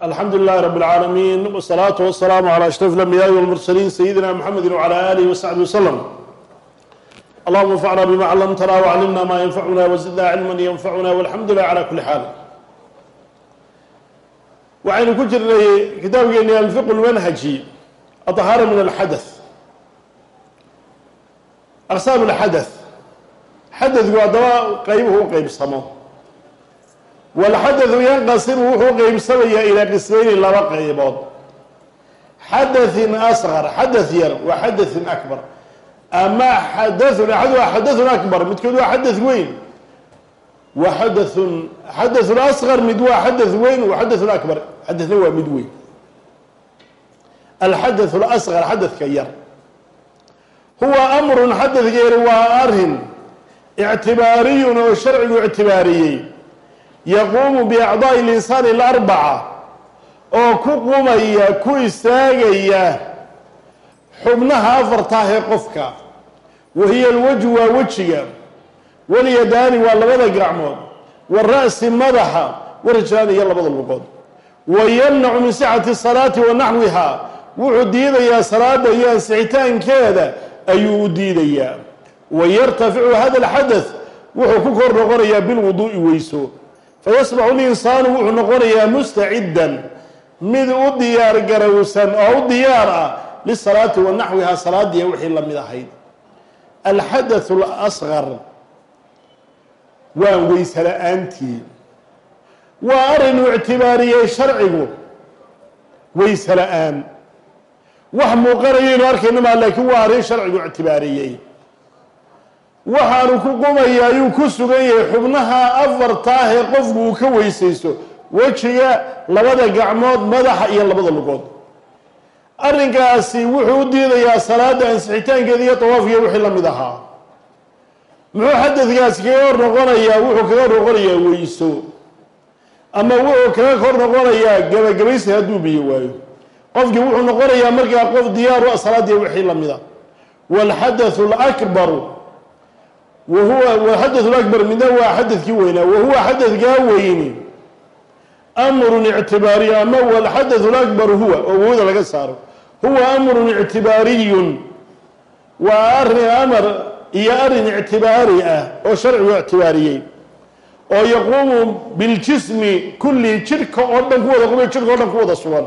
alxamdu lilahi rab اlcaalamiin wsalaatu wasalaamu calى ashraf اlambiyaai wاlmursaliin sayidina mxamedi wclى alihi wasaxbi waslm allahuma anfacna bima callamtana wclimna ma yanfacuna wzidna cilma yanfacuna walxamdu lilah cala kuli xaal waxaynu ku jirnay kitaabkeeni alfiq lmanhaji aطahaara min alxadaث aqsaam اlxadaث xadadku haddaba qeybuhu u qeybsamo walxadadu yanqasimu wuxuu qeybsamayaa ilaa qismayni laba qaybood xadaثin asqar xadaث yar wa xadaثin akbar ama xadaثun axaduha xadaثun akbar midkood waa xadaث weyn wa xadaثun xadaثun asqar mid waa xadaث weyn wa xadaثun akbar xadaثna waa mid weyn alxadaث اlasqar xadaثka yar huwa amrun xadaثka yar waa arin ictibaariyun oo sharcigu ictibaariyey yaquumu biacdaa'i linsaani alarbaca oo ku qumaya ku istaagaya xubnaha afartaah ee qofka. Wahiya alwajhu waa wejiga walyadaani waa labada gacmood wara'si madaxa warajlaani iyo labada lugood. Wa yamnacu min sixati salaati wa naxwiha wuxuu diidayaa salaada iyo ansixitaankeeda ayuu u diidayaa. Wa yartaficu hada alxadath wuxuu ku kor noqonayaa bilwuduu'i weyso fayasbaxu linsaanu wuxuu noqonayaa mustaciddan. Mid u diyaar garowsan oo u diyaar ah lisalaati wa naxwihaa salaadiya wixii la mid ahayd. Alxadathu alasqar waa weyse la'aantii. Waa arrinuu ictibaariyey sharcigu. Weyse la'aan. Wax muuqanayaynu arkayna maa laakiin waa arrin sharcigu ictibaariyey waxaanu ku qumaya ayuu ku sugan yahay xubnaha afartaah ee qofku uu ka weysaysto. Wejiga labada gacmood madaxa iyo labada lugood. Arrinkaasi wuxuu u diidayaa salaada ansixitaankeeda iyo tawaafkiiyo wixii la mid ahaa. Muxuu xadadkaasi kaga hor noqonayaa? Wuxuu kaga hor noqonayaa weyso. Ama wuxuu kaga hor noqonayaa gabagabaysi hadduu biyo waayo. Qofkii wuxuu noqonayaa markaa qof diyaaru a salaadiiyo wixii la mida waalxadathu alakbaru wahuwa xadaثu akbar midna waa xadadkii weynaa wahuwa xadadkaa weyni amrun ictibaariy ama walxadaثu lakbar huwa oo wowda laga saaro huwa amrun ictibaariyun waa arin amar iyo arin ictibaari ah oo sharcigu ictibaariyey oo yaquumu biاljismi kulli jidhka oo dhan ku wada qubay jidhka o dhan ku wada sugan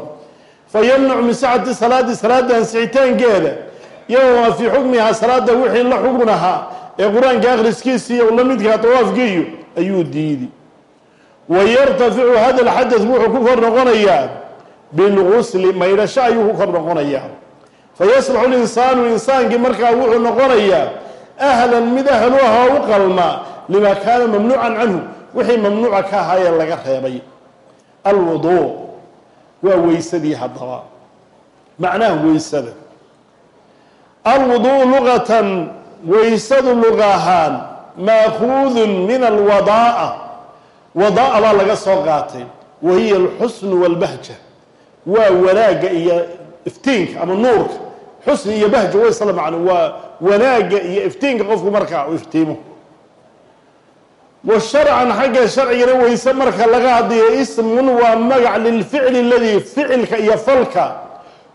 fayamnacu min sacati salaadi salaada ansixitaankeeda yowma fii xukmihaa salaada wixii la xugun ahaa ee qur'aanka akhriskiisa iyo la midkaa tawaafkiiyo ayuu diidi. Wa yartaficu hada alxadath wuxuu ku kor noqonayaa bilgusli maydhasho ayuu ku kor noqonayaa. Fayasbaxu linsaanu insaankii markaa wuxuu noqonayaa ahlan mid ahlu ah oo u qalma limaa kaana mamnuucan canhu wixii mamnuuca ka ahaayee laga reebay. Alwuduu waa weysadii haddaba. Macnaha weysada. Alwuduu luqatan weysadu luqa ahaan maakuudun min alwadaa'a. Wadaa'a baa laga soo qaatay. Wa hiya alxusnu walbahja. Waa wanaagga iyo iftiinka ama nuurka. Xusni iyo bahja way isla waa wanaagga iyo iftiinka qofku markaa u iftiimo. Wa sharcan xagga sharcigana weyse marka laga hadlayo ismun waa magac lilficli aladii ficilka iyo falka.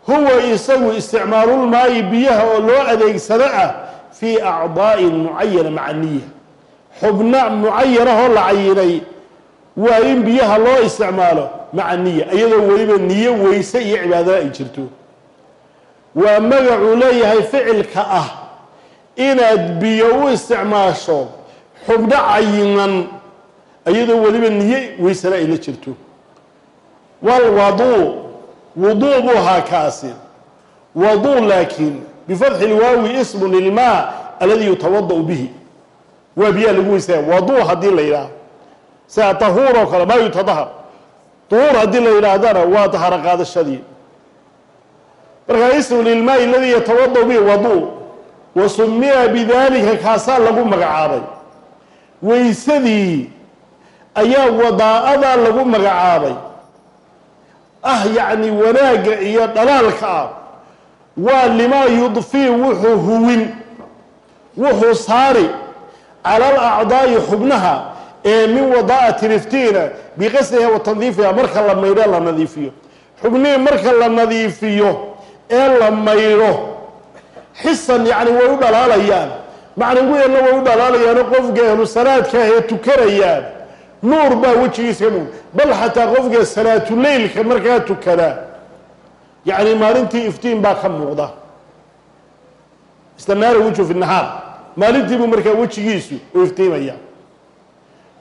Huwa isagu isticmaalulmaayi biyaha oo loo adeegsado ah fii acdaa'in mucayana maca niya xubna mucayanahoo la cayinay waa in biyaha loo isticmaalo maca niya iyadoo weliba niyo weyse iyo cibaadada ay jirto. Waa magacuu leeyahay ficilka ah inaad biyo u isticmaasho xubno cayinan iyadoo weliba niyo weysana ay la jirto. Walwaduu wuduu buu ahaa kaasi. Waduu laakiin bifatxi lwaawi ismu lilmaa aladi yutawadau bihi waa biyaha lagu weysaya waduu haddii la yidhaah sida tahuur oo kale maa yutadahar. duhuur haddii la yidhaahdana waa daharo qaadashadii. markaa ismu lilmaai aladii yatawadau bihi waduu wa sumiya bidalika kaasaa lagu magacaabay weysadii ayaa wadaa'adaa lagu magacaabay ah yacni wanaagga iyo dhalaalka ah waa limaa yudfii wuxuu huwin wuxuu saari cala alacdaa'i xubnaha ee min wadaa'ati liftiina biqasdiha wa tandiifiha marka la maydho la nadiifiyo. Xubnihii marka la nadiifiyo ee la maydho xisan yacni way u dhalaalayaan. Macnawiyana way u dhalaalayaano qofka ahlu salaadka ah ee tukanayaan. Nuur baa wejigiisa ka muuqda bal xataa qofka salaatuleylka markaa tukada yacni maalintii iftiin baa ka muuqda. Istanaara wejhu fi nahaar. Maalintii buu markaa wejigiisu u iftiimaya.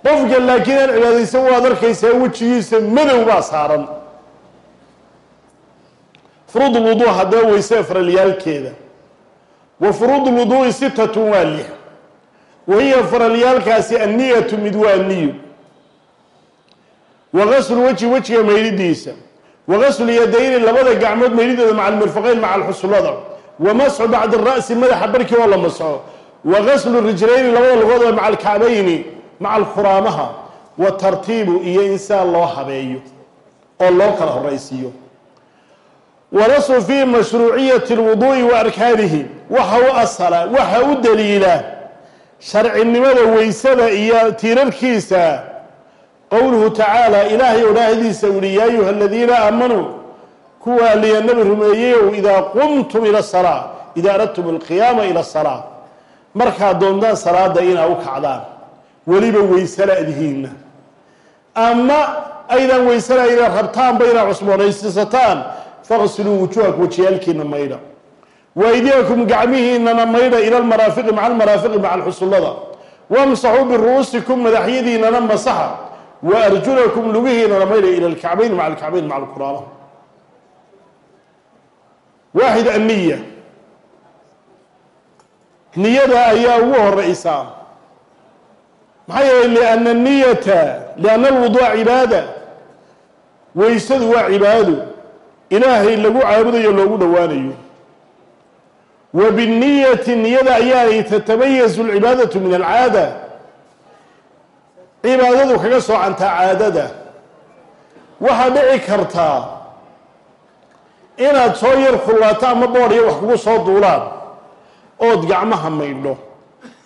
Qofka laakiin aan cibaadaysan waad arkaysaa wejigiisa madow baa saaran. Furuud lwuduu haddaba weyse faralyaalkeeda. Wa furuud lwuduu'i sitatun waa lix wa hiya faralyaalkaasi anniyatu mid waa niyo wa gaslu wejhi wejiga maydhidiisa wa gaslu yadayni labada gacmood maydhidooda maca almirfaqayn maca alxusullada wa masxu bacda ara'si madaxa barkii oo la masxo wa gaslu rijlayni labada lugoodoo maca alkacbayni maca alkuraamaha wa tartiibu iyo insaan loo habeeyo oo loo kala horaysiiyo wanasu fii mashruuciyati اlwuduu'i wa arkaanihi waxa u asala waxa u iyo tiirarkiisa qowluhu tacaala ilaahay odhaahdiisa uhi yaa ayuha aladiina aamanuu kuwa aliya nabi rumeeyeyow idaa qumtum ila salaa idaa aradtum alqiyaama ila salaa. Markaad doontaan salaada inaa u kacdaan. Weliba weysaladihiinna ama aydan weysanayna rabtaanba inaad cusboonaysiisataan faqsiluu wujuhakum wajiyaalkiina maydha waydiyakum gacmihiinana maydha ila almaraafiqi maca almaraafiqi maca alxusullada. Wamsaxuu biru'uusikum madaxyadiinana masaxa wa arjulakum lugihiinana maydha ila alkacbayn maca alkacbayn maca alquraaba waaxid anniya niyada ayaa ugu horeysaa maxaa yeelay liana niyata lianna alwuduuca cibaada. Weysadu waa cibaado ilaahay lagu caabudayo loogu dhowaanayo. Wa binniyati niyada ayaanay tatamayazu alcibaadatu min alcaada cibaadadu kaga soocantaa caadada waxaa dhici kartaa inaad soo yar kullaato ama boodh iyo wax kugu soo duulaan ood gacmaha maydho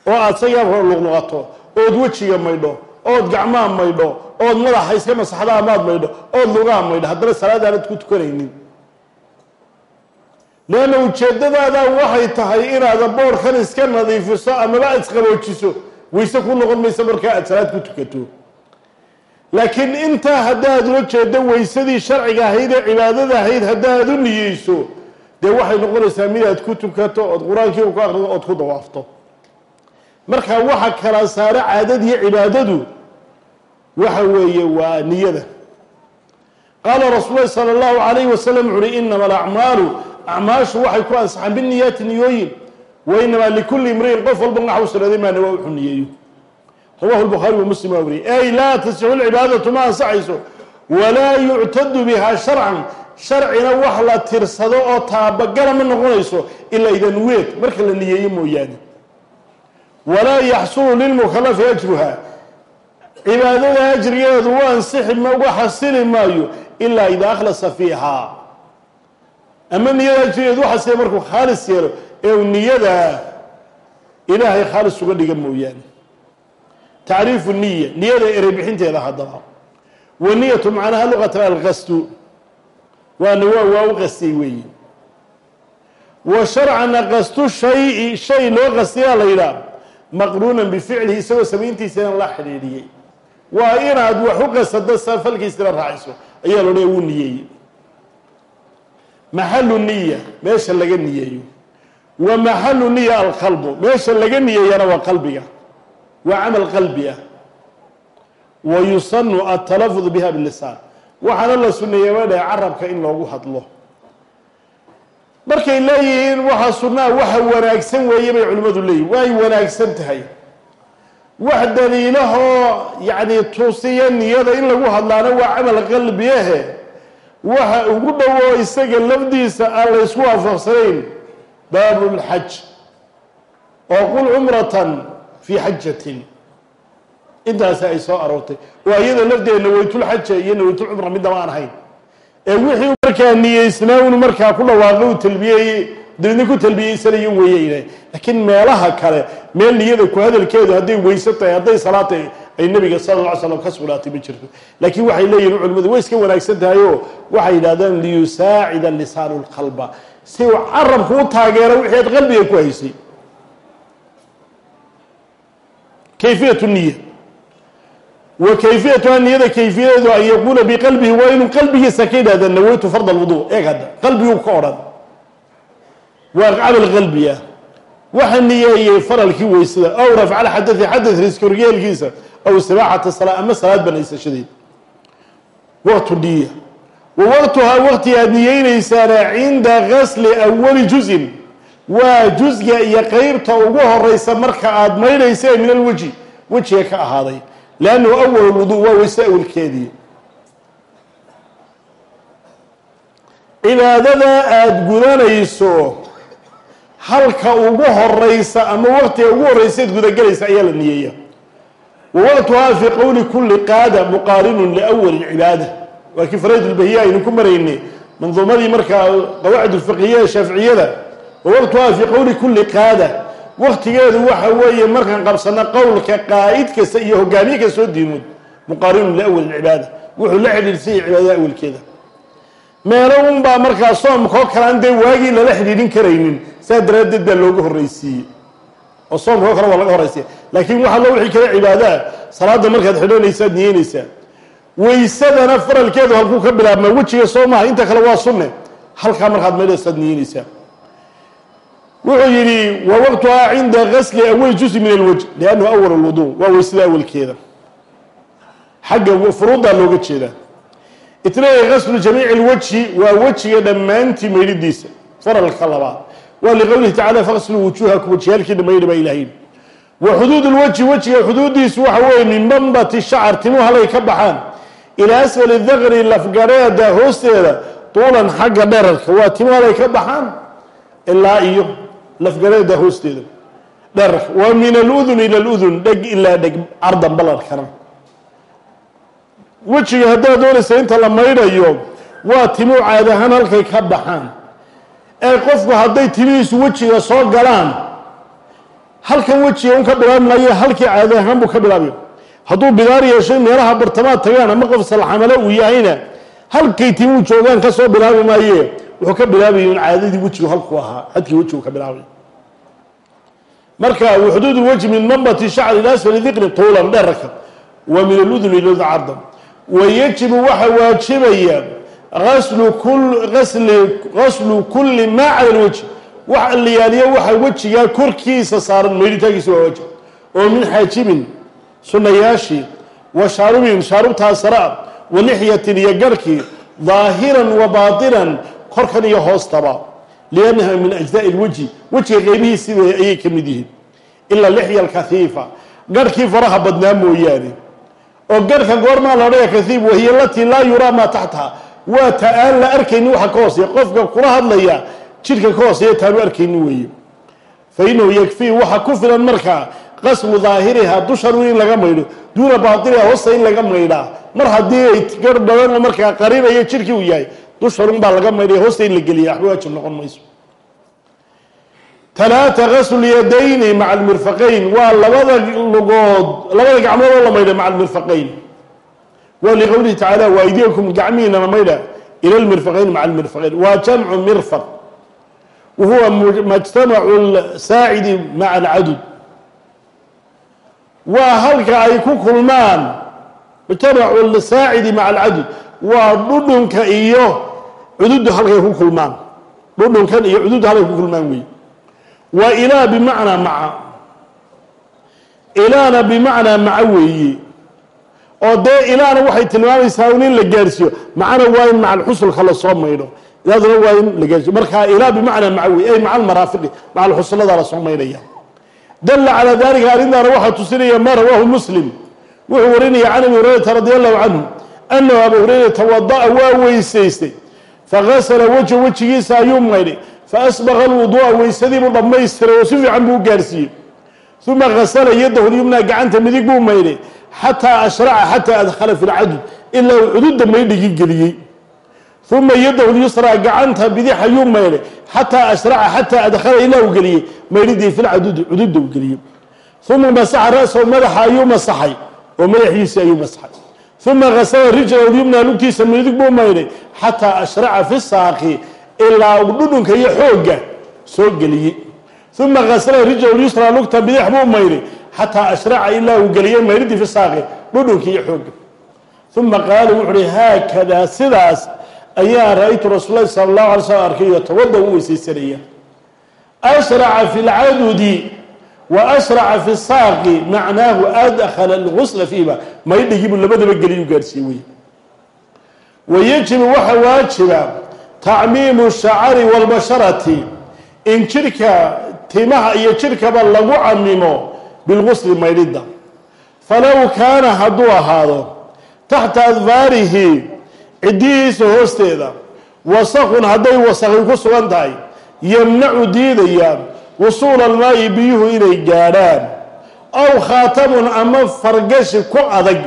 oo aada sayarka luqluqato ood wejiga maydho ood gacmaha maydho ood madaxa iska masaxda amaad maydho ood lugaha maydho haddana salaad aanad ku tukanaynin. Leanna ujeeddadaada waxay tahay inaada boorhkan iska nadiifiso amaba aad isqaboojiso wayse ku noqon maysa markaa aada salaad ku tukato. Laakiin intaa haddaad ula jeedo waysadii sharciga ahayd ee cibaadada ahayd haddaad u niyeyso dee waxay noqonaysaa mid aad ku tukato ood qur'aankiiba ku aqrido ood ku dawaafto. Marka waxa kala saaro caadadiiyo cibaadadu waxa weeye waa niyada. Qaala rasuul lahi sala allahu calayhi wasalam wuxu uhi inama alacmaalu acmaashu waxay ku ansaxaan biniyaati niyooyin wa inamaa likulli imriin qof walba waxa u salaaday maana waa wuxuu niyeeyo rawahu lbukhaari wa muslim waa wariyey. Ay laa tasixu lcibaadatu ma ansaxayso. Walaa yuctadu biha sharcan. Sharcina wax la tirsado oo taabagala ma noqonayso ilaa idan weed. Marka la niyeeyo mooyaane. Walaa yaxsulu lilmukalafi ajruha. Cibaadada ajrigeedu u ansixi uga xasili maayo ilaa idaa akhlasa fiihaa. Ama niyada ajrigeedu uxasila markuu khaalis yeelo ee uu niyada ilaahay khaalis uga dhiga mooyaane. Tacriifu niya niyada erey bixinteeda haddaba. Wa niyatu macnaha luqatan alqasdu waana waa waa u qastiyey weeye. Wa sharcana qastu shayi shay loo qastiyaa la yidhaah maqruunan bificlihi isagoo samayntiisana la xidhiidhiyey. Waa inaad wax u qasado falkiisina raaciso. Ayaa la odhaya wuu niyeeyey. Maxalu niya meesha laga niyeeyo wa maxalu niya alqalbu. Meesha laga niyeeyana waa qalbiga. Waa camal qalbi ah. Wa yusanu atalafud biha bilisaan waxaana la suneeyey dhahe carabka in loogu hadlo. Markay leeyihiin waxa sunaa waxa wanaagsan weeye bay culimmadu leeyihiin way wanaagsan tahay. Wax daliilahoo yacni tusiya niyada in lagu hadlaana waa camal qalbiyahe waxa ugu dhowoo isaga lafdiisa aan la ysku waafaqsanayn baabu lxaj oo qul cumratan fii xajatin intaasi ay soo aroortay. Oo iyada lafdeeda nawaytulxaja iyo nawaytulcumra midnaba aan ahayn. Ee wixii markaa niyeysnaa unu markaa ku dhawaaqay uu talbiyeeyey dabeedna ku talbiyeysanayo weeye laakiin meelaha kale meel niyada ku hadalkeedu hadday weyse tahay hadday salaad tahay ay nabiga sala alla ly slam ka sugnaatay ma jirto. Laakiin waxay leeyihiin culimmadu way iska wanaagsan tahay oo? Waxay yidhahdaan liyusaacida lisaanu lqalba si uu carabku u taageero wixii aad qalbiga ku haysay. Kayfiyat niya wa kayfiyatuha niyada kayfiyadeedu an yaquula biqalbihi waa inuu qalbigiisa ka yidhahda nawaytu fard alwudu eeg hadda qalbiguu ka odhan. Waa camal qalbi waxa niyeeyey faralkii weysada aw rafca lxadai xadad riskorgeelkiisa aw sabaaxata salaa ama salaad banaysashadeed waqtu niya wa waqtuhaa waqti aad niyeynaysaana cinda gasli awali juzin waa jusga iyo qeybta ugu horeysa marka aada maydhaysa min alweji wejiga ka ahaaday lannahu awal lwudu waa weyse awalkeedii cibaadada aada gudanayso halka ugu horeysa ama waqtiga ugu horeysaad gudagelaysa ayaa la niyeeya wa waqtuhaa fii qowli kuli qaada muqaarinun liwali cibaada waa kii farayd lbahiya aynu ku maraynay. Manduumadii markaa qawaacid lfiqhiya ee shaaficiyada wa waqtuhaa fii qowli kuli qaada. Waqtigeedu waxa weeye markaan qabsano qowlka qaa'id kasta iyo hogaamiye kastoo diimood muqaarinun liawali cibaada wuxuu la xidhiidhsanya cibaadada awalkeeda. Meelo unbaa markaa soomkao kalaan dee waagii lala xidhiidhin karaynin. Saa daraaddeed baa looga horreysiiyey oo soomkao kale waa laga horreysiya laakiin waxaa loo wixii kale cibaadaa salaada markaad xidhanaysaad niyeynaysaa waysadana faralkeedu halkuu ka bilaabmaa wejiga soo inta kale waa sunne. Halkaa markaad maydhaysaad niyeynaysaa wuxuu yidhi wa waqtuhaa cinda gasli awali juzi min alwaj liannahu awal alwudu. Waa weysada awalkeeda. Xagga furuuddaa looga jeedaa itnayni gaslu jamiici lwajhi waa wejiga dhammaantii maydhidiisa. Faralka labaad. Waa liqowlihi tacala faqsluu wujuuhakum. Wajiyaalkiina maydha baa ilahayn wa xuduud lwajhi wejiga xuduudiisu waxa weeye min bambati shacar timuhu halay ka baxaan ilaa asfali dakri lafgareeda hoosteeda tuulan xagga dherarka. Waa timuhu halay ka baxaan? Ilaa iyo lafgareeda hoosteeda dherarka. Wa min aludun ila aludun dheg ilaa dheg cardan ballarkana wejiga haddaad doonaysa inta la maydhayo waa timuu caadi ahaan halkay ka baxaan. Ee qofku hadday timihiisu wejiga soo galaan halkan wejiga un ka bilaabi maayo halkii caadi ahaan buu ka bilaabayo hadduu bidaar yeeshay meelaha bartamaad tagaan ama qof salxamale uu yahayna halkay timuu joogaan ka soo bilaabi maaye? Wuxuu ka bilaabaya un caadadii wejigu halkuu ahaa hadkii wejigu ka bilaabay marka xuduud lwajhi min mambati shacri asfali diqni tuulan dherarka wa min aludun ila cardan. Wayajibu waxa waajibaya aslu kuli maa cala lwajhi wax alliyaaliyo waxa wejigaa korkiisa saaran maydhitaankiisa waa waajib. Oo min xaajibin sunayaashii wa shaarubin shaarubtaa sara wa lixyatin iyo garhkii daahiran wa baatinan korkan iyo hoostaba liannaha min ajzaai lwajhi wejiga qeybihiisiiba ayay ka mid yihiin. Ila lixya alkahiifa garhkii faraha badnaa mooyaane. Oo garhka goormaa la odhaya kahiib wahiya alatii laa yuraa maa taxtaha. Waa ta aan la arkaynin waxa ka hooseya qofka kula hadlaya jidhka ka hooseeya taanu arkaynin weeye. Fa inahu yakfii waxa ku filan markaa qaslu daahiriha dushan in laga maydho. Duuna baatiniha hoosta in laga maydhaa mar haddii ay gar badan markaa qarinayo jidhkii uu yahay dushanun baa laga maydhaya hoosta in la geliya waxba waajib noqon mayso. Talaata gaslu yadayni maca almirfaqayn waa labada lugood labada gacmood oo la maydha maca almirfaqayn wa liqowlihi tacaala waaydiyakum gacmihiinana maydha. Ila lmirfaqayn maca almirfaqayn waa jamcu mirfaq. Wa huwa majtamacu saacidi maca waa halka ay ku kulmaan. Mujtamacu saacidi maca alcadud waa dhudhunka iyo cududdu halkay ku kulmaan. Dhudhunkan iyo cududdu halkay ku kulmaan wey wa ilaa bimacnaa maca. Ilaana bimacnaa maca weeye. Oo dee ilaana waxay tilmaamaysaa in la gaarhsiiyo macana waa in maca alxusulka la soo maydho ilaaduna waa in la gaarsiiyo. Marka ilaa bimacnaa maca weye ay maca almaraafiqi maca alxusullada la soo maydhaya dalla calaa dalika arrintaana waxaa tusinaya ma rawaahu muslim. Wuxuu warinaya can abi hurayrata radi allahu canhu anahu abu hurayra tawada'a waa weysaystay. Fagasala wejha wejigiisa ayuu maydhay. Faasbaqa alwuduu'a weysadii buu dhammaystiray oo si fiican buu u gaarsiiyey. Uma gasala yadahu lyumna gacanta midig buu maydhay. Xataa ashraca xataa adkhala fi lcadud ilaa uu cududda maydhigii geliyey uma yadahu lyusraa gacanta bidix ayuu maydhay xataa ashraca xataa adkhala ilaa uu geliyey maydhidii fi lcadudi cududda uu geliyey uma masaxa ra-sahu madaxa ayuu masaxay oo madaxiisii ayuu masxay uma gasala rijlahu lyumna lugtiisa midig buu maydhay xataa ashraca fi saaqi ilaa uu dhudhunka iyo xoogga soo geliyey uma gasala rijlahu lyusra lugta bidix buu maydhay xataa ashraca ilaa uu geliyey maydhidii fi saaqi dhudhunka iyo xoogga uma qaala wuxu uhi haakadaa sidaas ayaa ra'aytu rasuul lahi sala allahu alay slam arkay yotawada u weysaysanaya ashraca fi lcadudi wa ashraca fi saaqi macnaahu adkhala algusla fiiba maydhigiibuu labadaba geliyuu gaarhsiiye wey wayajibu waxa waajiba tacmiimu shacari walbasharati in jidhka timaha iyo jidhkaba lagu camimo bilgusli maydhidda. Falow kaana hadduu ahaado taxta adfaarihi ciddihiisa hoosteeda wasaqun hadday wasaqi ku sugan tahay yamnacu diidaya wusuula almaayi biyuhu inay gaadhaan. Aw khaatamun ama fargashi ku adag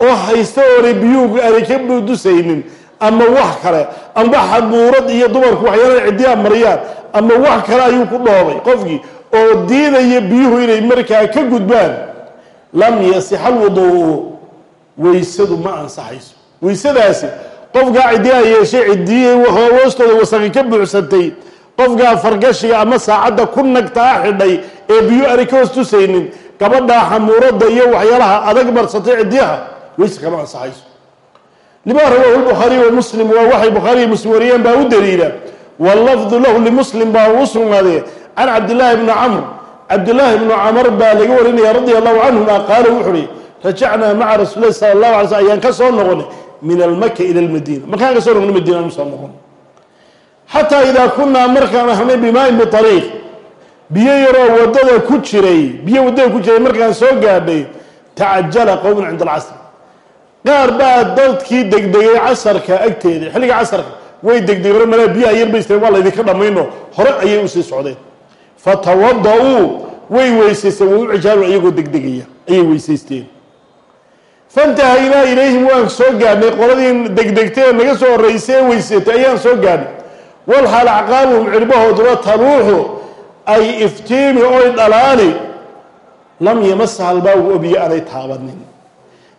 oo haysta oonay biyuhu aanay ka budusaynin ama wax kale amba xabuurad iyo dumarku waxyaalaha ciddiyaa mariyaan ama wax kale ayuu ku dhoobay qofkii oo diidaya biyuhu inay markaa ka gudbaan. Lam yasixa alwuduu weysadu ma ansaxayso weysadaasi qofkaa ciddiyaa yeeshay ciddiyii hoostooda wasaqi ka buuxsantay qofkaa fargashiga ama saacadda ku nagtaa xidhay ee biyo aanay ka hoos tusaynin gabadhaa xamuuradda iyo waxyaalaha adag marsatay ciddiyaha weyse kama ansaxayso. Lima rawaahu lbukhaariy wa muslim waa waxay bukhaariy muslim wariyeen baa u daliila. Wallafdu lahu limuslim baa u sugnaadee can cabdillaahi bni camr cabdillaahi bnu camar baa laga warinaya radia allahu canhuma qaala wuxu uhi rajacnaa maca rasuuli sala allahu alay slm ayaan ka noqonay min almaka ila almadiina. Markaan ka soo noqnay madiina anu soo noqon. Xataa idaa kunaa markaan ahnay bimaain biariiq biyo yaroo waddada ku jiray biyo waddada ku jiray markaan soo gaadhay tacajala qowmun cinda alcasr qaar baa dadkii degdegay casarka agteeda xilliga casarka way degdegeen malaa biyaha yar baysteen waa laydinka dhammayno hore ayay u sii socdeen. Fatawada-uu way weysaysteen way u cijaalu iyagoo degdegaya ayay weysaysteen fantahaynaa ilayhim waan soo gaadhnay. Qoladii degdegtay ee naga soo horreysay ee weysatay ayaan soo gaadhnay walxaal acqaabuhum cirbahooduna taluuxu ay iftiimi oy dhalaali. Lam yamasaha albaagu oo biyo aanay taabanin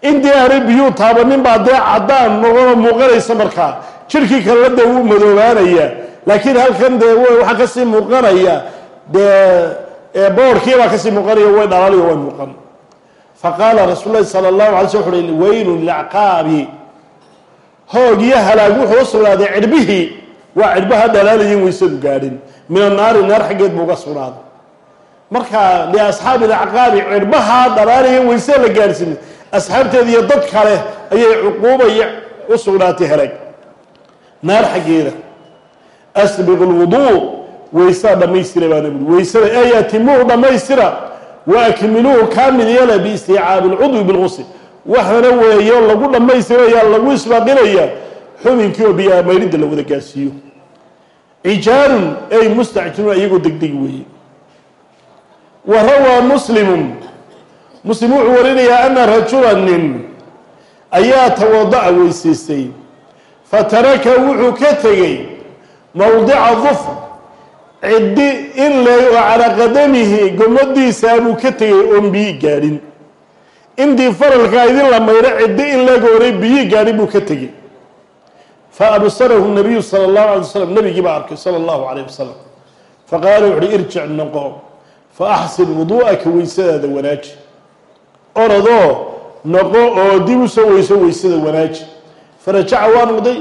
intii aanay biyuu taabanin baa dee caddaan noqonoo muuqanaysa markaa jirkii kalena dee wuu madoobaanaya. Laakiin halkan dee waxaa ka sii muuqanaya. Dee boorhkiibaa ka sii muuqanaya way dhalaaliyo way muuqan faqaala rasuul lahi sala allahu alay sl wuxu uhi weylun lilacqaabi hoog iyo halaag wuxuu u sugnaaday waa cirbaha dhalaalayin weysadu gaadhin. Min annaari naar xaggeed buu uga sugnaaday. Marka liasxaabi ilacqaabi cirbaha dhalaalayin weysada la gaadhsiinay asxaabteeda iyo dad kale ayay cuquubaya u sugnaatay halaag naar xaggeeda asbiqu lwuduu weysaa dhammaystira baa nabigu weysada ey atimuhu dhammaystira wa akmiluuhu kaamil yeela biistiicaabi lcudwi bilgusl waxana weeyo lagu dhammaystiraya lagu isbaaqinaya xubinkii oo biyaa maydhidda la wada gaarsiiyo cijaarun ey mustacjiluun iyagoo degdegi weeye. Wa rawaa muslimun. Muslim wuxuu warinayaa ana rajula nin ayaa tawada'a weysaystay fataraka wuxuu ka tegey mowdica dufr ciddi in leeg oo calaa qadamihi gomadiisa abuu ka tegay oon biyi gaadhin. Intii faralkaa idin la maydho ciddi in leeg oonay biyi gaadhin buu ka tegey fa absarahu nabiyu sala allahu alay wasalam nabigii baa arkay sala allahu calayh wasalam faqaala wuxuuhi irjic noqo fa axsin wuduu'aka weysadaada wanaaji. Orodoo noqo oo dib u soo weyso weysada wanaaji. Farajaca waa noqday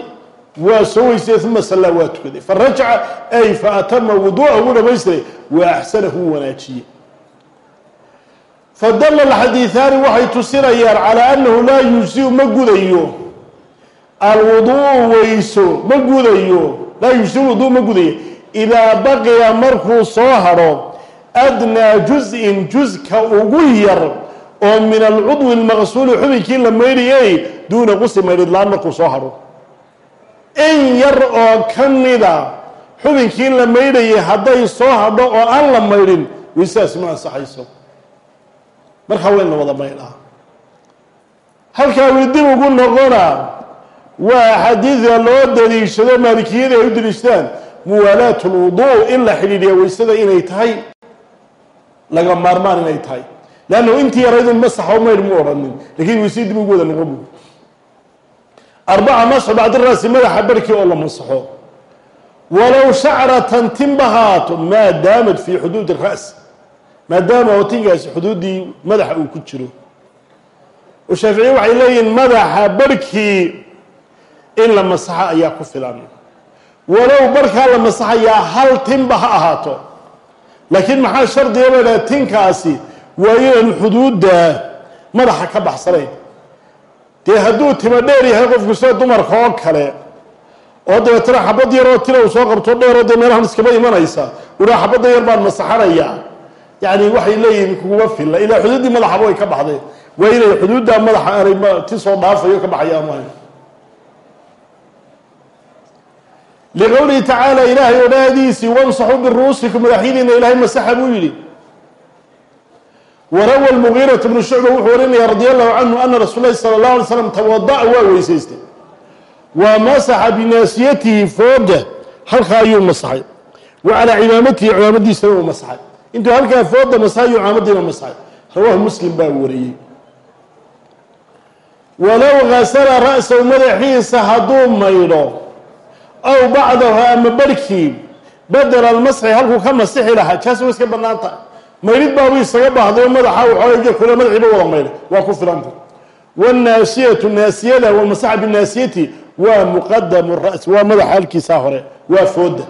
waa soo weysay uma sallaa waa tukaday. Farajaca ay fa atama wuduu'a wuu dhamaystiray wa axsanahu wuu wanaajiyey. Fadalla alxadiihaani waxay tusinayaan calaa annahu laa yujziu ma gudayo. Alwuduu weyso ma gudayo. Laa yujziu wuduu ma gudayo. Idaa baqiya markuu soo hadho adnaa juz-in juzka ugu yar oo min alcudwi almaqsuuli xubinkii la maydhayay duuna qusli maydhidlaan markuu soo hadho in yar oo ka mida xubinkii la maydhayay hadday soo hadho oo aan la maydhin weysadaasi ma ansaxayso. Markaa weyn la wada maydhaa. Halkaa way dib ugu noqona waa axaadiida loo daliishado maalikiyada ay u daliishadaan muwaalaat lwuduu in la xidhiidhiya weysada inay tahay laga maarmaan inay tahay. Leannahu intii yaraydu masaxo maydh mu odhanin lakiin waysi dib ugu wada noqon bu arbaca masxu bacdi raasi madaxa barhkii oo la masaxo walow shacratan timba haato maa daamat fii xuduudi ras maadaama ootinkaasi xuduuddii madaxa uu ku jiro oo shaaficiye waxay leeyihiin madaxa barhkii in la masaxo ayaa ku filan walow barhkaa la masaxayaa hal tinba ha ahaato laakiin maxaa shardiga ba tinkaasi waa inaan xuduudda madaxa ka baxsanayn dee hadduu timo dheer yahay qofku sida dumarka oo kale oo dabeetana xabad yaroo tina uu soo qabto dheeroo dee meelahan iskaba imanaysa uraa xabadda yar baan masaxanayaa yani waxay leeyihiin kuguma filla. Ilaa xuduuddii madaxaba way ka baxdeen waa inay xuduudda madaxa aanay ti soo dhaafayo ka baxaya maayo liqowlihi tacaala ilaahay odhaadiisii wamsaxuu biruusikum madaxyadiina ilaahay masaxa buu yidhi warawa lmugiirata bnu shucba wuxuu warinaya radi allahu canhu ana rasuul lahi sala اllahu alay slam tawada'a waa weysaystay wa masaxa binaasiyatihi fooga halkaa ayuu masaxay wa calaa cimaamatihi cimaamadiisana uu masaxay intuu halkaa fooda masaxay iyo cimaamadiina masaxay rawaahu muslim baa wariyey walow gasala ra'sahu madaxiisa hadduu maydho aw bacdahu ama barhkii badela almasxi halkuu ka masixi lahaa jaas way iska bannaan tahay maydhid baabu isaga baahdayo madaxa waxooga kule madaxiiba wada maydhay. Waa ku filanta wاnaasiyatu naasiyada wamasaxa binaasiyati waa muqadamu ra'si. Waa madaxa halkiisaa hore. Waa fooda.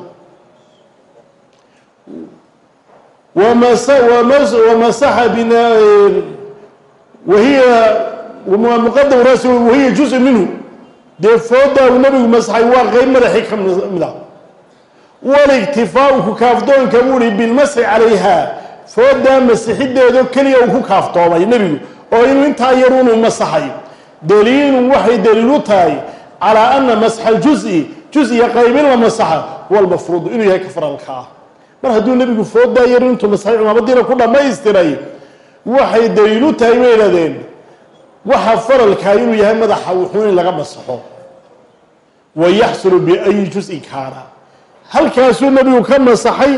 Wamasaxa wahiya muqadamu ra'si wahiya juz minhu. Dee fooda uu nabigu masaxay waa qeyb madaxii ka mid ah waliktifaau bilmasxi calayha foodaa masixideedo keliya uu ku kaaftoomay nebigu oo inuu intaa yarunu masaxay. Daliilun waxay daliil u tahay calaa ana masxa ljuzi juz-iya qaybin la masaxa huwa almafruudu inuu yahay ka faralka mar hadduu nebigu foodaa yar intuu masaxay cumaamadiina ku dhammaystiray waxay daliil u tahay bay idhahdeen waxa faralkaa inuu yahay madaxa wuxuu in laga masaxo. Wa yaxsulu biayi juz-in kaana. Halkaasuu nebigu ka masaxay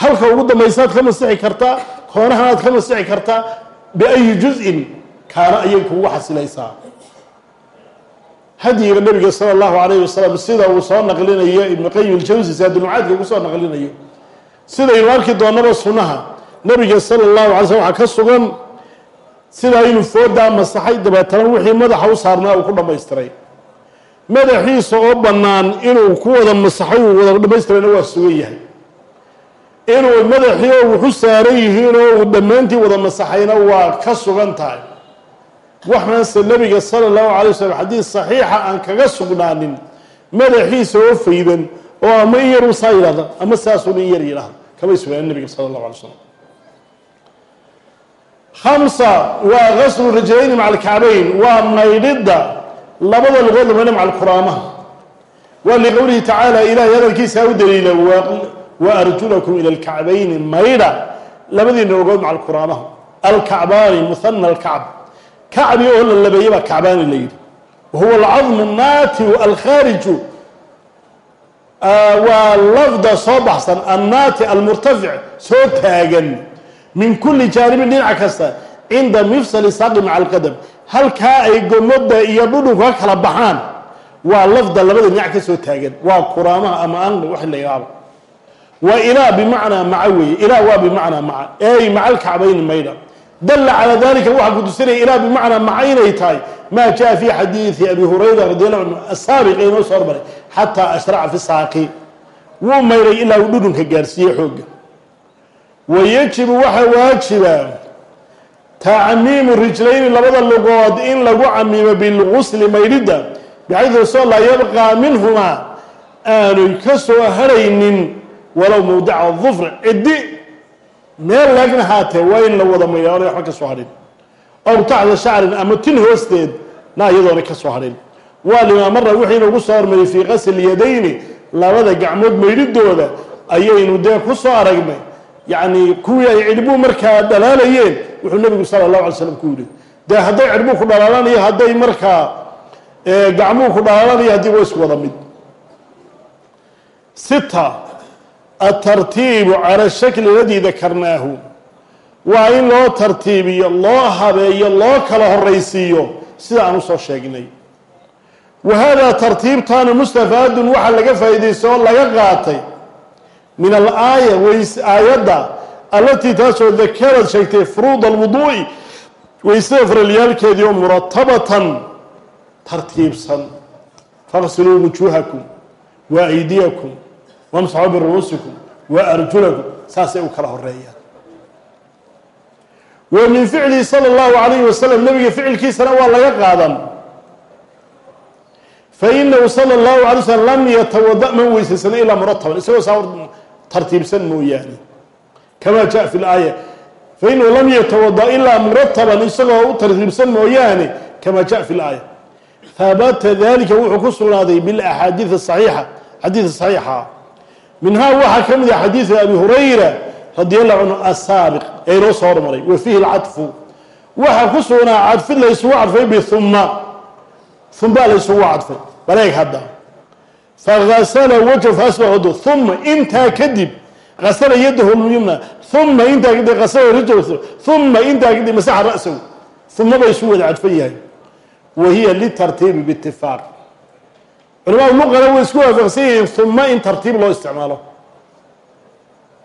halka ugu dambaysaad ka masixi kartaa koonahanaad ka masixi kartaa biayi juz-in kaana ayay kugu xasilaysaa hadyiga nabiga sala allahu alayh wasalam sida uu soo naqlinayo ibnu qayim iljawsi saadulmucaadka ku soo naqlinayo. Sidaynu arki doonaba sunnaha nabiga sala allahu alay slm waxaa ka sugan sidaa inuu foodaa masaxay dabeetana wixii madaxa u saarnaa uu ku dhammaystiray. Madaxiisa oo bannaan inuu ku wada masaxay uu wada dhammaystirayna waa sugan yahay inuu madaxii oo wuxu saaran yihiin oo uu dhammaantii wada masaxayna waa ka sugan tahay. Waxaanse nabiga sala allahu alay wasalam xadiis saxiixa aan kaga sugnaanin madaxiisa oo faydan oo ama in yar usaa yidhahda ama saasuun in yar yidhahda kamay sugnaanin nabiga sala allahu alay slam hamsa waa gaslu rajlayni maca alkacbayn waa maydhidda labada lugood la maydha maca alkuraamaha waa liqowlihi tacaala ilahay hadalkiisa u daliila wa arjulakum ila alkacbayni maydha labadiina lugood maca alkuraamaha alkacbaani muhana alkacb. Kacbi oo la labeeye baa kacbaani la yidhi. Wahuwa alcadmu naatiu alkhaariju. Waa lafda soo baxsan annaati almurtafic soo taagan. Min kuli jaanibin dhinac kasta cinda mifsali saaqi maca alqadam. Halkaa ay gomoda iyo dhudhunku ka kala baxaan waa lafda labada dhinac ka soo taagan. Waa kuraamaha ama anqi wax la wa ilaa bimacnaa maca weeye. Ilaa waa bimacnaa maca. Ey maca alkacbayni maydha dala calaa dalika waxaa kutusinaya ilaa bimacnaa maca inay tahay maa jaa fi xadiidi abi hurayra radi allahu canhu asaabiq inoo soo hormaray xataa ashraca fi saaqi wuu maydhay ilaa uu dhudhunka gaarsiiye xooga wayajibu waxaa waajiba tacmiimu rijlayni labada lugood in lagu camiimo bilgusli maydhidda bixaydu soo laa yabqaa minhumaa aanay ka soo haraynin walow mawdica dufr ciddi meel laagna haatee waa in la wada maydha oonay waxba ka soo hadhin. Ow taxta shacrin ama tin hoosteed na iyadoona ka soo hadhin. Waa limaa mara wixii inoogu soo hormariyay fii qasli yadayni labada gacmood maydhidooda ayaynu dee ku soo aragnay. Yacni kuwii ay cidhbuu markaa dhalaalayeen wuxuu nabigu sala allahu alay slam ku yidhi dee hadday cidhbuu ku dhalaalanayo hadday markaa gacmuhu ku dhalaalanayo haddii waa isku wada mid. Sita atartiibu cala shakli ladii dakarnaahu waa in loo tartiibiyo loo habeeyo loo kala horaysiiyo sida aan u soo sheegnay. wa haadaa mustafaadun waxaa laga faa'iidaysta oo laga qaatay. min alaaya ways aayadda allatii taasoo dakarad sheegtay furuud alwuduu'i waysada faralyaalkeedii oo muratabatan tartiibsan faqsiluu wujuuhakum wa wamsaxuu biru'uusikum wa arjulakum saasay u kala horeeyaan wa min ficlihi sala allahu calayhi wasalam nabiga ficilkiisana waa laga qaadan. Fainahu sala allahu alay slm lam yatawada man weysaysaday ilaa murataban isagoo saa tartiibsan mooyaane. Kama jaa fi laaya fainahu lam yatawada ilaa murataban isagoo u tartiibsan mooyaane kama ja fi laaya habata dalika wuxuu ku sugnaaday bilaxaadiid saxiixa xadiida saxiixa minhaa waxaa ka mid ah xadiidu abi hurayra radi allahu canhu asaabiq ee inoo soo hormaray wa fiihi lcadfu waxaa ku sugnaa cadfid la ysugu cadfay biuma umbaa la ysugu cadfay. Baleeg hadda. Fagasala wajhu faasbaxudu uma intaa kadib asala yadahu lyumna uma intaa kadib asala rijl uma intaa kadib masaxa ra'sahu. Uma bay wada cadfan yahay. Wa hiya litartiibi biitifaaq culamadu luqana way isku waafaqsan yihiin uma in tartiib loo isticmaalo.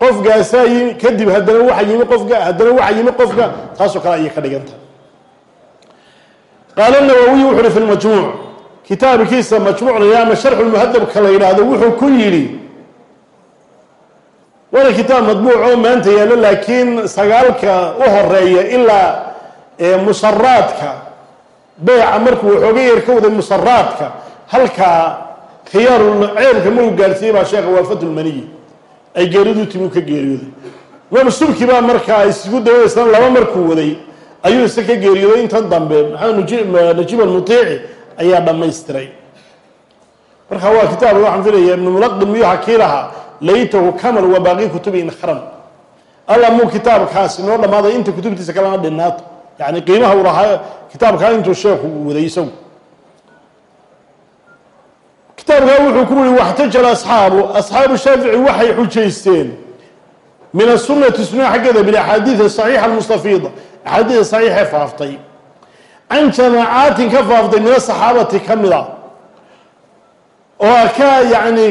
Qofkaasaa yimi kadib haddana waxa yimi qofka haddana waxa yimi qofka taasoo kale ayay ka dhiganta. Qaala nawowiy wuxu uhi fi lmajmuuc kitaabkiisa majmuucna ama sharxu lmuhadabka la yidhaahdo wuxuu ku yidhi waana kitaab madbuuc oo maanta yaallo laakiin sagaalka u horreeya ilaa musaraadka beyca markuu waxooga ka waday musaraadka halkaa khiyaarul ceelka maruu gaarsiiyey baa sheekha waafatulmaniyi ay geeridu timi u ka geeriyooday. Imaam subki baa markaa isgu dawaysna laba markuu waday ayuu isa ka geeriyooday. Intan dambe maxamed najiib almutiici ayaa dhammaystiray. Marka waa kitaab waxaan filaya ibnu mulaqin miyuu hakiilaha laytahu kamal wa baaqi kutubi inkharam alla muu kitaabkaasi noo dhammaaday inta kutubtiisa kalena dhinaato yani qiimaha uu lahaa kitaabkaa intuu sheekhu waday isagu kitaabkaa wuxuu ku yihi waxtajal asxaabu. Asxaabu shaafici waxay xujaysteen min asunati sunna xaggeeda bilaxaadiidi saxiixa almustafiida. Axaadiida saxiixee faaftay. Can jamaacaatin ka faaftay min asaxaabati ka mid a. Oo ka yani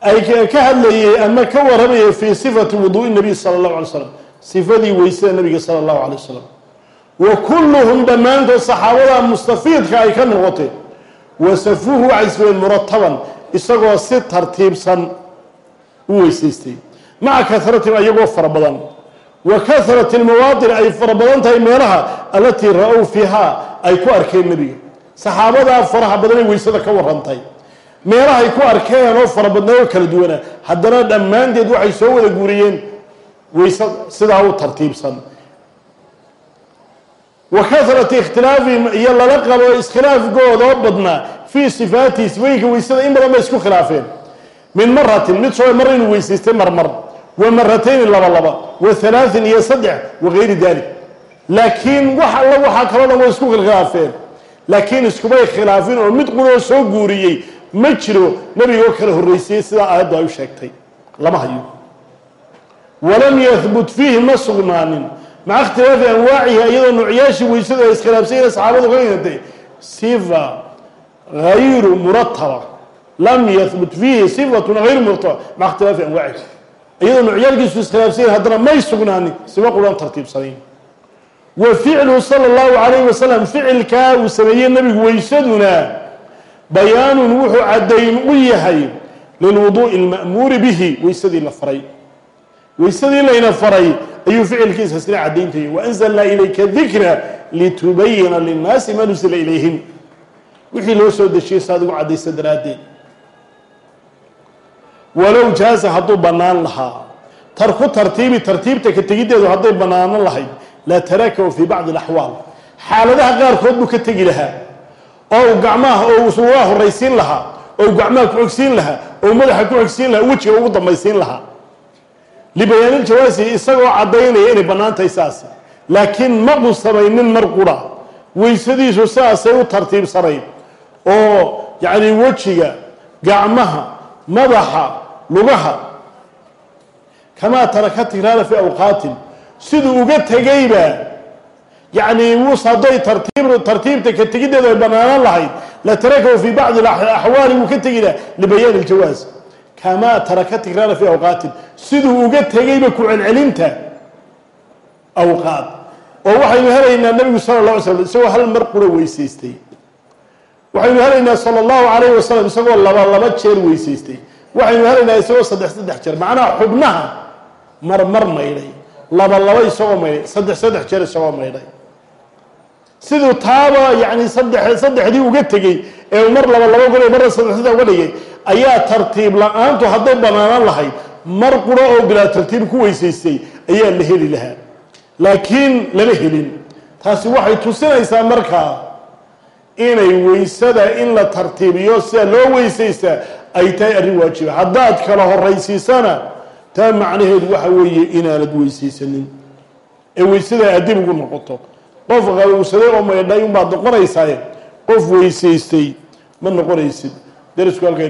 ay ka hadlayey ama ka waramayay fii sifati wuduui nabiy sala allahu alay slam sifadii weysada nabiga sala allahu alay wasalam wa kulluhum dhammaantood saxaabada mustafiidka ay ka noqotay wasafuuhu waxay sifeen murataban isagoo si tartiibsan u weysaystay. Maca kahratin ayagoo fara badan. Wa kahrati almawaadin ay fara badan tahay meelaha allatii ra'ow fiihaa ay ku arkeen nebiga. Saxaabadaa faraha badanay weysada ka warantay meelahay ku arkeen oo fara badnaa oo kala duwanaa haddana dhammaanteed waxay soo wada guuriyeen weysa sidaa u tartiibsan wa ikhtilaafihim iyo lala qabo iskhilaafgoodoo badnaa fii sifaatihi sifooyinka weysada in badan bay isku khilaafeen. Min maratin mid soo mar inuu weysaystay marmar wa maratayni laba laba wa halaatin iyo saddex wagayri dalik laakiin wax alla waxaa kaloo dhan way isku khilaafeen. Laakiin iskubay khilaafin oo mid quroo soo guuriyey ma jiro nebigoo kala horreysiyey sidaa aayaddu ay u sheegtay. Lama hayo. Walam yahbut fiihi ma sugnaanin maca ikhtilaafi anwaacihi iyadoo nuucyaashii weysadu ay iskhilaafsanyeen saxaabadu ka dhigantay sifa hayru murataba lam yahbut fiihi sifatun hayru murataba maca ikhtilaafi anwaacihi iyadoo nuucyaalkiisu iskhilaafsanyaen haddana may sugnaanin siba quran tartiibsanayn. Wa ficlu sala allahu calayhi wasalam ficilkaa uu sameeyey nebigu weysaduna bayaanun wuxuu caddayn u yahay lilwuduu'i alma'muuri bihi weysadii la faray. Weysadii layna faray ayuu ficilkiisa isna caddayntayo waanzalnaa ilayka dikra litubayina linnaasi ma nusila ilayhim wixii loo soo dejiyey si adigu caddaysa daraaddeed. Walow jaaza hadduu bannaan lahaa. Tarku tartiibi tartiibta ka tegiddeedu hadday bannaanan lahayd la tarakahu fii bacdi alaxwaal. Xaaladaha qaarkood buu ka tegi lahaa. Oo u gacmaha oo usugaa horaysiin lahaa oo u gacmaha ku xogsiin lahaa oo madaxa ku xogsiin lahaa wejiga ugu dambaysiin lahaa libayaaniljawaasi isagoo caddaynaya inay bannaan tahay laakiin ma qu samaynin mar qura. Weysadiisu saasay u tartiibsanayd. Oo yacni wejiga gacmaha madaxa lugaha kamaa taraka tikraara fii awqaatin siduu uga tegayba yacni wus hadday tartiib tartiibta ka tegiddeedu ay banaanaan lahayd. La tarakahu fi bacdi axwaali wuu ka tegi laha libayaan iljawaaz kamaa taraka tikraara fi awqaatin siduu uga tegayba ku celcelinta awqaad oo waxaynu helaynaa nabigu sala la alay slam isagoo hal mar qura weysaystay waxaynu helaynaa sala allahu calayhi wasalam isagoo laba laba jeer weysaystay waxaynu helaynaa isagoo saddex saddex jeer macnaha xubnaha mar mar maydhay laba laba isagoo maydhay saddex saddex jeer isagoo maydhay siduu taaba yani saddex saddexdii uga tegey ee mar laba laba gole marna saddex saddex uga dhigay ayaa tartiib la'aantu hadday banaanaan lahayd mar qura oo bilaa tartiib ku weysaystay ayaa la heli lahaa. Laakiin lama helin. Taasi waxay tusinaysaa markaa inay weysada in la tartiibiyo sida loo weysaystaa ay tahay arrin waajiba haddaad kala horaysiisana taa macnaheedu waxa weeye inaanad weysaysanin. Ee weysada aad dib ugu noqoto. Qof qabowsaday oo maydhay unbaad noqonaysaaye qof weysaystay ma noqonaysid. Darisku halkaynu